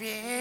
Muy.